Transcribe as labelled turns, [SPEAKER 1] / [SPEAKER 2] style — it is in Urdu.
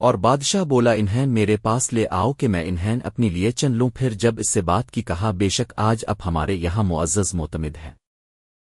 [SPEAKER 1] اور بادشاہ بولا انہیں میرے پاس لے آؤ کہ میں انہیں اپنی لیے چن لوں۔ پھر جب اس سے بات کی کہا، بے شک آج اب ہمارے یہاں معزز معتمد ہے